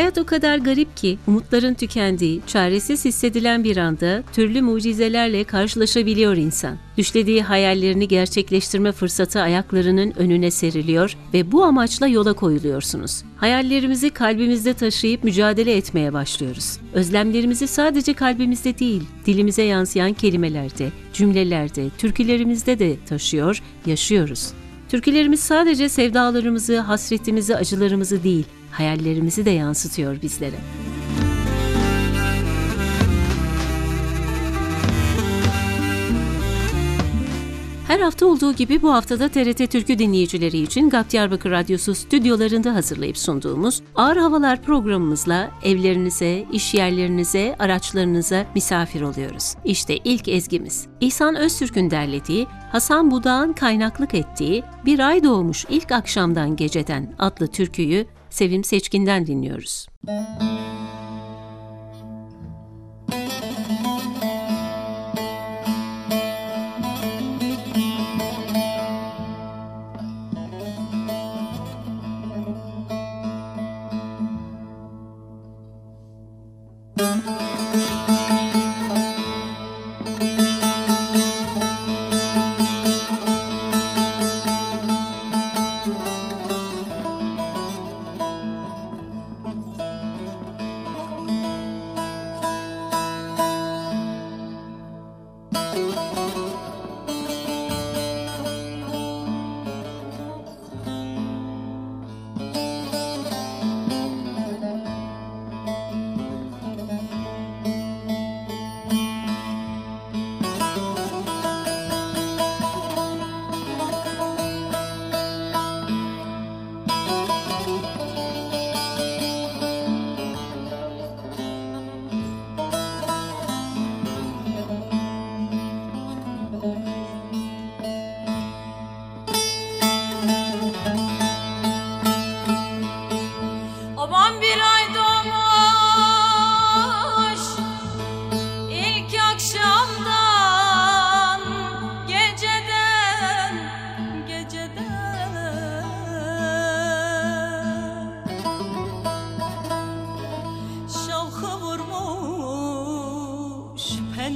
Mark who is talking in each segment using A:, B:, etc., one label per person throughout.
A: Hayat o kadar garip ki umutların tükendiği, çaresiz hissedilen bir anda türlü mucizelerle karşılaşabiliyor insan. Düşlediği hayallerini gerçekleştirme fırsatı ayaklarının önüne seriliyor ve bu amaçla yola koyuluyorsunuz. Hayallerimizi kalbimizde taşıyıp mücadele etmeye başlıyoruz. Özlemlerimizi sadece kalbimizde değil, dilimize yansıyan kelimelerde, cümlelerde, türkülerimizde de taşıyor, yaşıyoruz. Türkülerimiz sadece sevdalarımızı, hasretimizi, acılarımızı değil, hayallerimizi de yansıtıyor bizlere. Her hafta olduğu gibi bu haftada TRT Türkü dinleyicileri için GAP Diyarbakır Radyosu stüdyolarında hazırlayıp sunduğumuz Ağır Havalar programımızla evlerinize, iş yerlerinize, araçlarınıza misafir oluyoruz. İşte ilk ezgimiz. İhsan Öztürk'ün derlediği, Hasan Budağ'ın kaynaklık ettiği Bir Ay Doğmuş İlk Akşamdan Geceden adlı türküyü Sevim Seçkin'den dinliyoruz.
B: Aman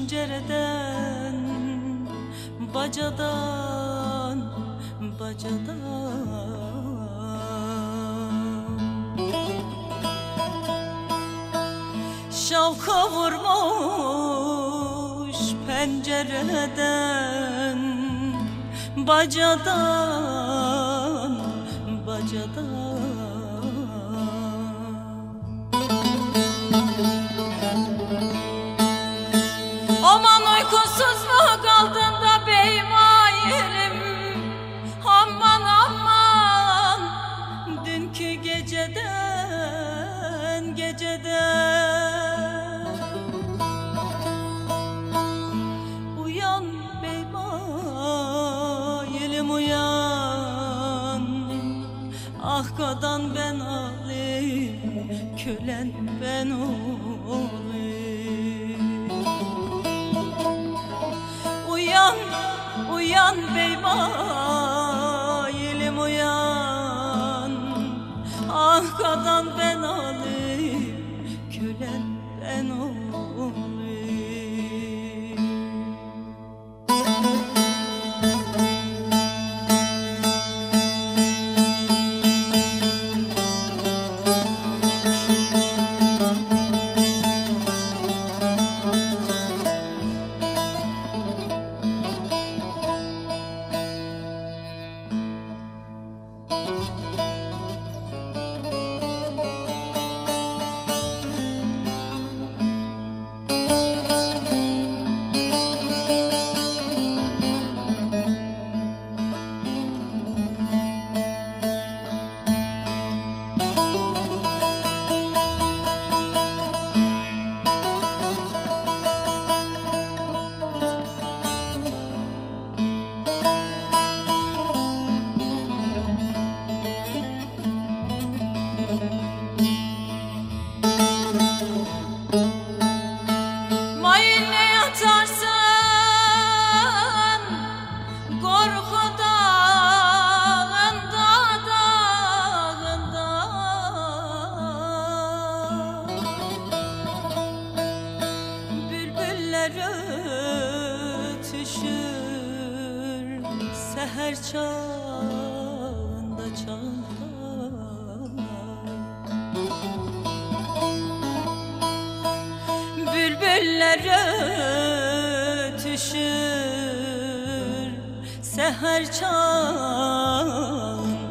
B: pencereden bacadan bacadan. Şavka vurmuş pencereden Bacadan, bacadan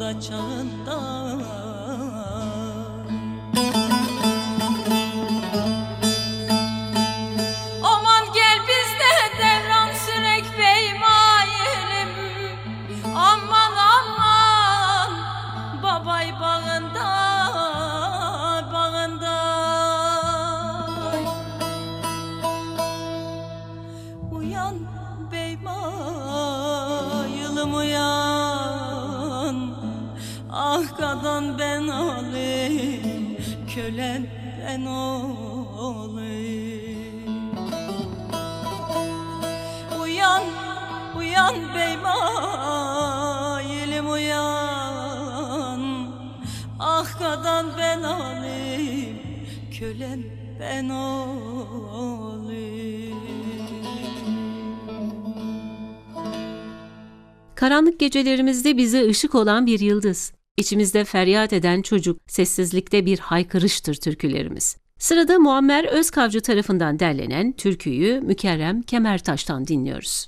B: çağında çağında Ah
C: Karanlık gecelerimizde bize ışık olan bir yıldız. İçimizde feryat eden çocuk, sessizlikte bir haykırıştır türkülerimiz. Sırada Muammer Özkavcı tarafından derlenen türküyü Mükerrem Kemertaş'tan dinliyoruz.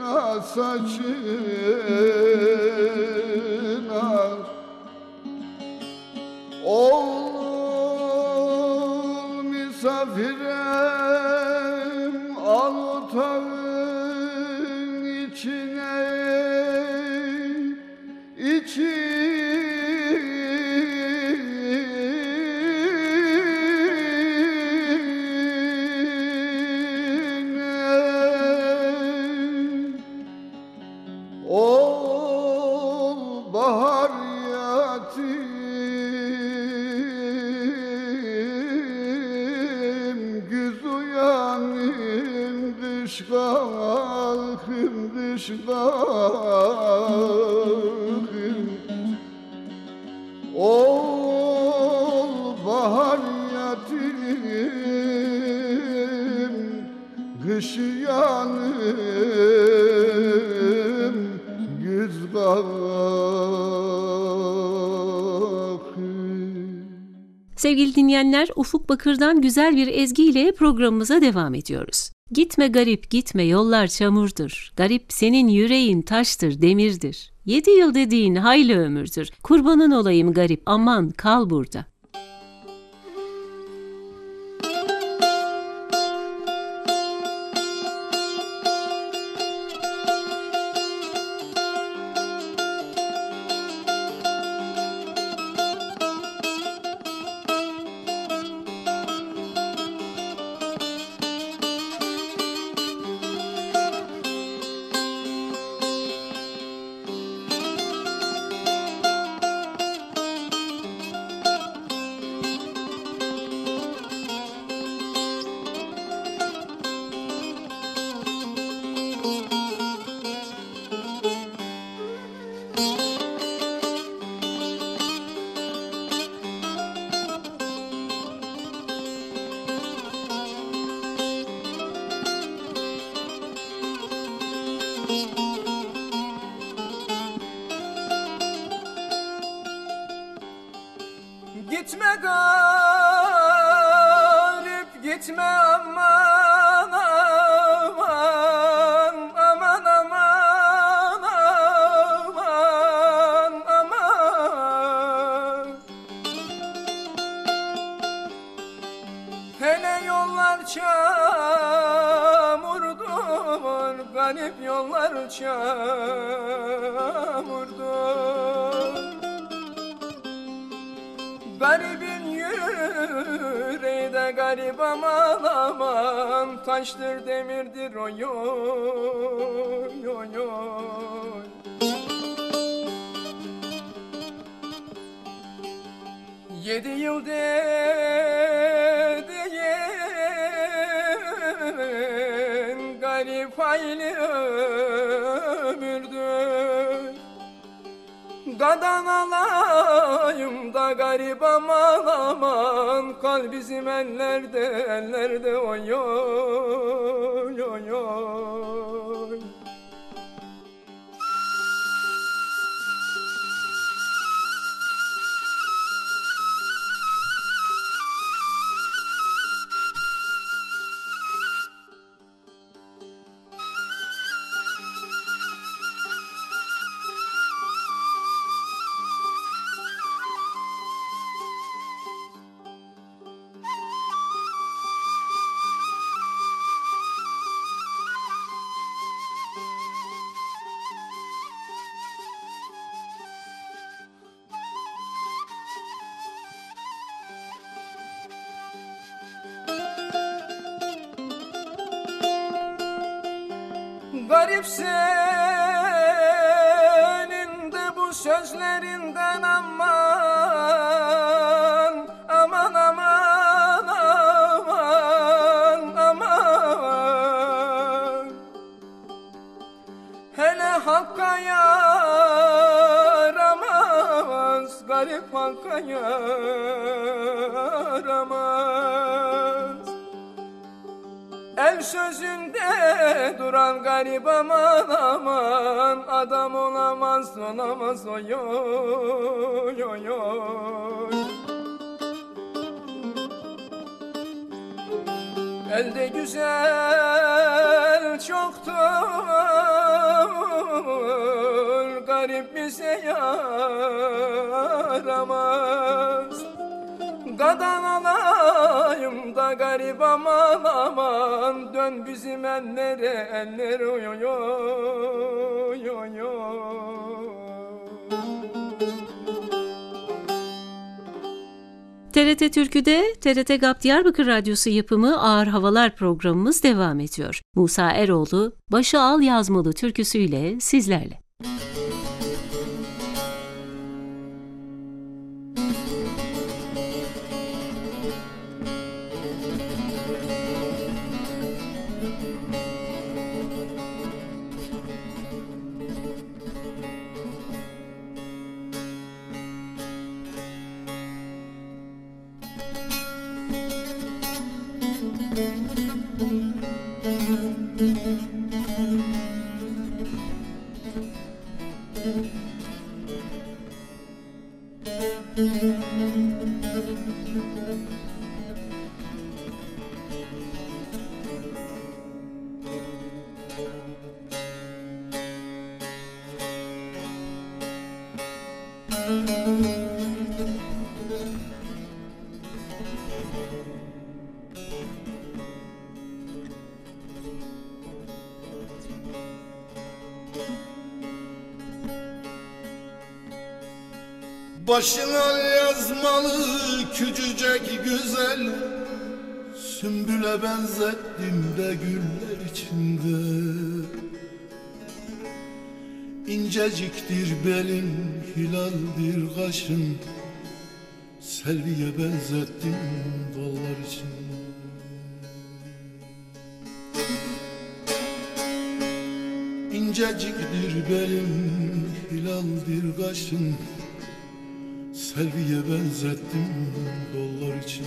C: saçım
A: Sevgili dinleyenler, Ufuk Bakır'dan güzel bir ezgi ile programımıza devam ediyoruz. Gitme garip gitme yollar çamurdur. Garip senin yüreğin taştır demirdir. Yedi yıl dediğin hayli ömürdür. Kurbanın olayım garip aman kal burada.
D: Çamurdur garip yollar çamurdur Garibin yüreği de garip aman aman Taştır demirdir o yo yo yo Yedi yıl dediğin hayli ömürdür Gadan alayım da garip aman aman Kal bizim ellerde ellerde oy oy oy oy garipsenin de bu sözlerinden aman aman aman aman aman. Hele hakka yaramaz garip hakka yaramaz. El sözün sözünde duran garip aman aman Adam olamaz olamaz oy oy oy oy. Elde güzel çoktur Garip bize yaramaz Gadan alayım da garip aman aman Dön bizim ellere ellere oy oy oy oy
A: TRT Türkü'de TRT GAP Diyarbakır Radyosu yapımı Ağır Havalar programımız devam ediyor. Musa Eroğlu, Başı Al Yazmalı türküsüyle sizlerle.
E: Başına yazmalı küçücek güzel Sümbüle benzettim de güller içinde İnceciktir belin, hilaldir kaşın Selviye benzettim dallar içinde İnceciktir belin, hilaldir kaşın Selviye benzettim dollar için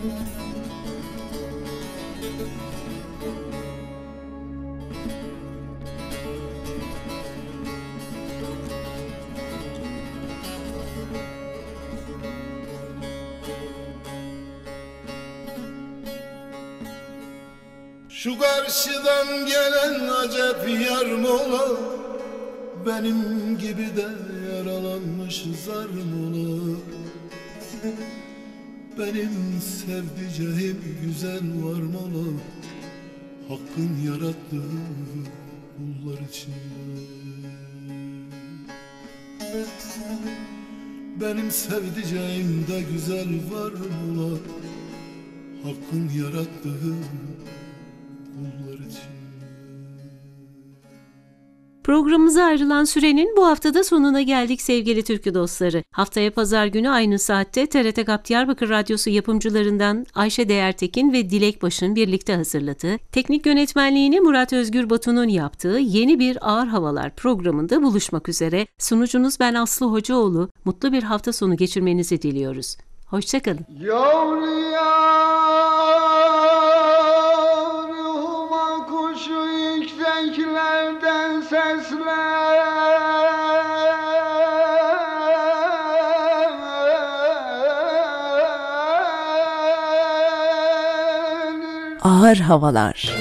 E: Şu karşıdan gelen acep yar mola Benim gibi de yaralanmış zar mola Benim sevdiceğim güzel var mola Hakkın yarattığı kullar içinde Benim sevdiceğim de güzel var mola Hakkın yarattığı kullar için
A: Programımıza ayrılan sürenin bu haftada sonuna geldik sevgili türkü dostları. Haftaya pazar günü aynı saatte TRT GAP Diyarbakır Radyosu yapımcılarından Ayşe Değertekin ve Dilek Baş'ın birlikte hazırladığı, teknik yönetmenliğini Murat Özgür Batu'nun yaptığı yeni bir Ağır Havalar programında buluşmak üzere. Sunucunuz ben Aslı Hocaoğlu. Mutlu bir hafta sonu geçirmenizi diliyoruz. Hoşçakalın.
C: Yavru
F: Ağır Havalar